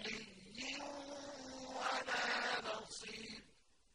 عَلِيٌّ